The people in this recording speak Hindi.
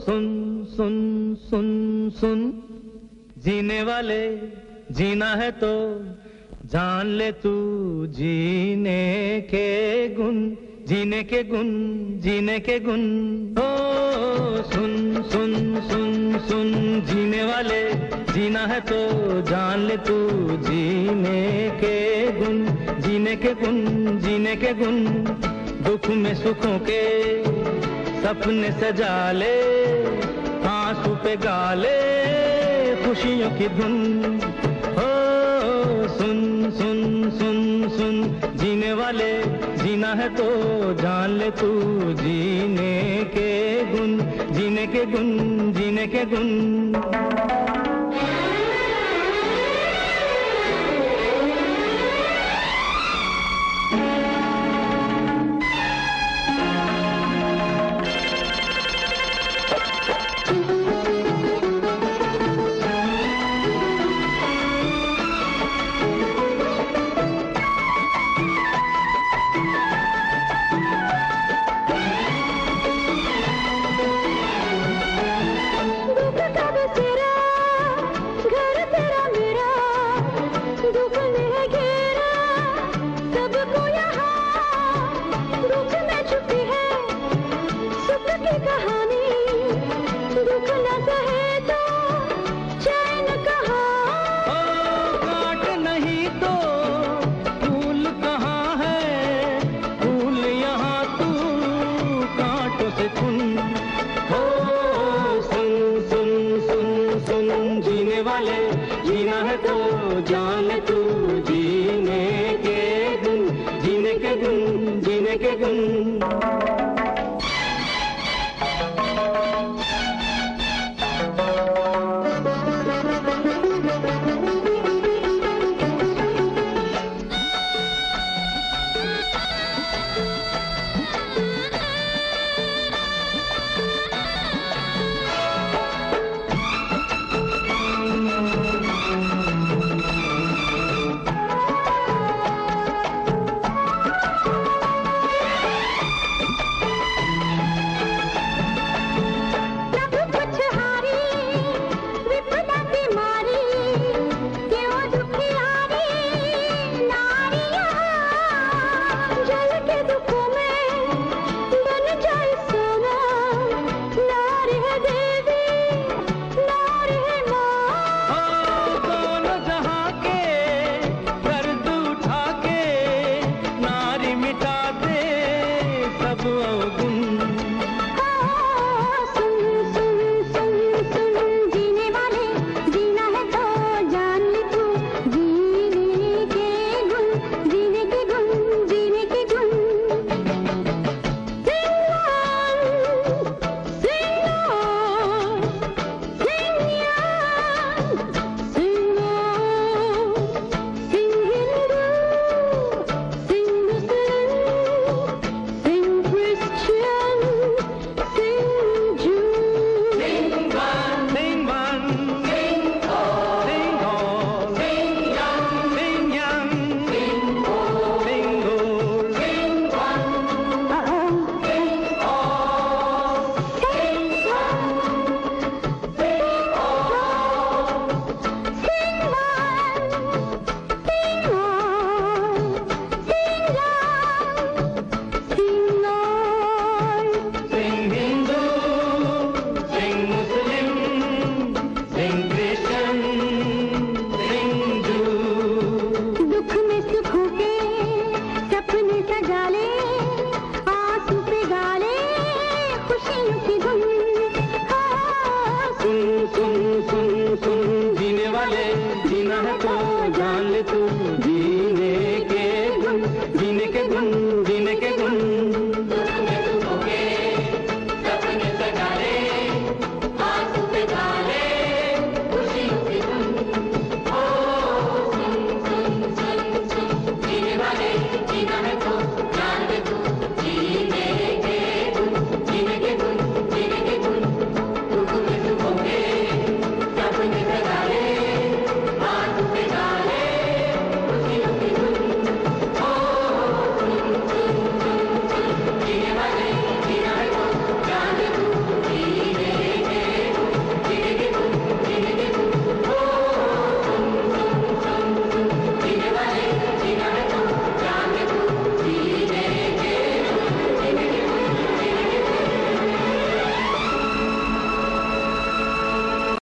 सुन सुन सुन सुन। जीने वाले जीना है तो जान ले तू जीने के गुण, जीने के गुन जीने के गुन ओ, सुन सुन सुन सुन। जीने वाले जीना है तो जान ले तू जीने के गुण, जीने के गुण, जीने के गुण। दुख में सुखों के सपने सजा ले। आँसू पे गाले खुशियों की धुन। हो, सुन सुन सुन सुन। जीने वाले जीना है तो जान ले तू जीने के गुन जीने के गुन जीने के गुण। तो जान के गुण जीने के गुण।